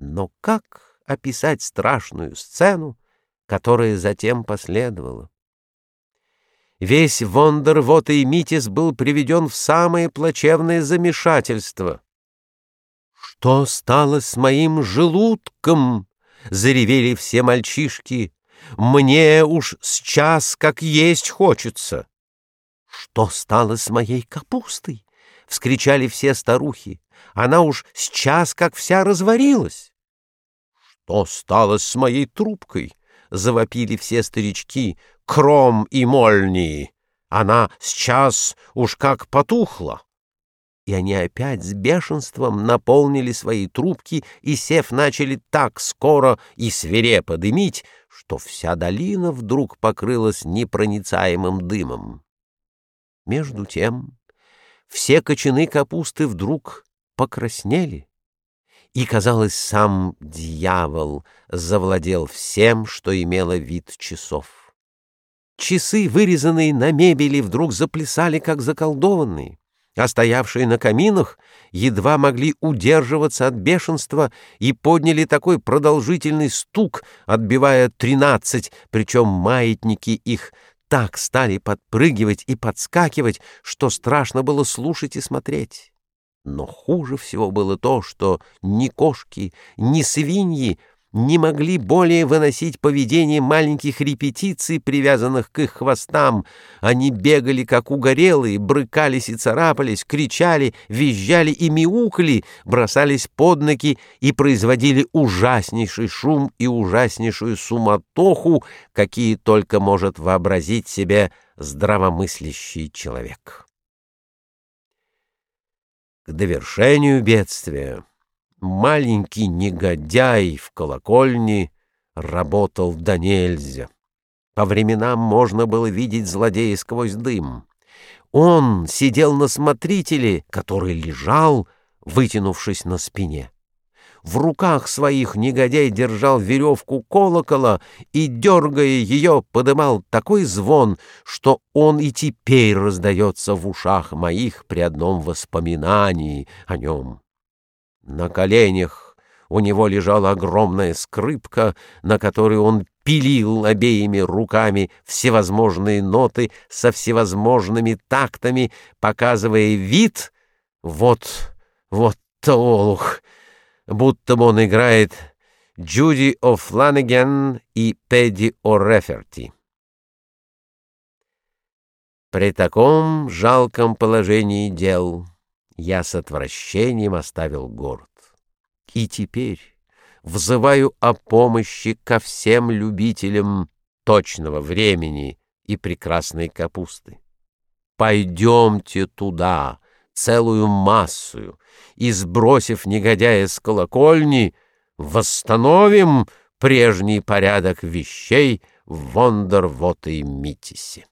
Но как описать страшную сцену, которая затем последовала? Весь Вондервот и Митис был приведен в самое плачевное замешательство. «Что стало с моим желудком?» — заревели все мальчишки. «Мне уж с час как есть хочется». «Что стало с моей капустой?» — вскричали все старухи. «Она уж с час как вся разварилась». «Что стало с моей трубкой?» — завопили все старички кром и мольни. Она сейчас уж как потухла. И они опять с бешенством наполнили свои трубки и, сев, начали так скоро и свирепо дымить, что вся долина вдруг покрылась непроницаемым дымом. Между тем все кочаны капусты вдруг покраснели, и, казалось, сам дьявол завладел всем, что имело вид часов. Часы, вырезанные на мебели, вдруг заплясали, как заколдованные, а стоявшие на каминах едва могли удерживаться от бешенства и подняли такой продолжительный стук, отбивая тринадцать, причем маятники их так стали подпрыгивать и подскакивать, что страшно было слушать и смотреть. Но хуже всего было то, что ни кошки, ни свиньи не могли более выносить поведение маленьких репетиций, привязанных к их хвостам. Они бегали, как угорелые, брыкались и царапались, кричали, визжали и мяукали, бросались под ноги и производили ужаснейший шум и ужаснейшую суматоху, какие только может вообразить себе здравомыслящий человек. К довершению бедствия маленький негодяй в колокольне работал до нельзя. По временам можно было видеть злодея сквозь дым. Он сидел на смотрителе, который лежал, вытянувшись на спине. В руках своих негодяй держал веревку колокола и, дергая ее, подымал такой звон, что он и теперь раздается в ушах моих при одном воспоминании о нем. На коленях у него лежала огромная скрипка, на которой он пилил обеими руками всевозможные ноты со всевозможными тактами, показывая вид «вот, вот толух», будто бы он играет Джуди О'Фланеген и Пэдди О'Реферти. При таком жалком положении дел я с отвращением оставил город. И теперь взываю о помощи ко всем любителям точного времени и прекрасной капусты. Пойдемте туда, целую массу, и, сбросив негодяя с колокольни, восстановим прежний порядок вещей в Вондервоте Митисе.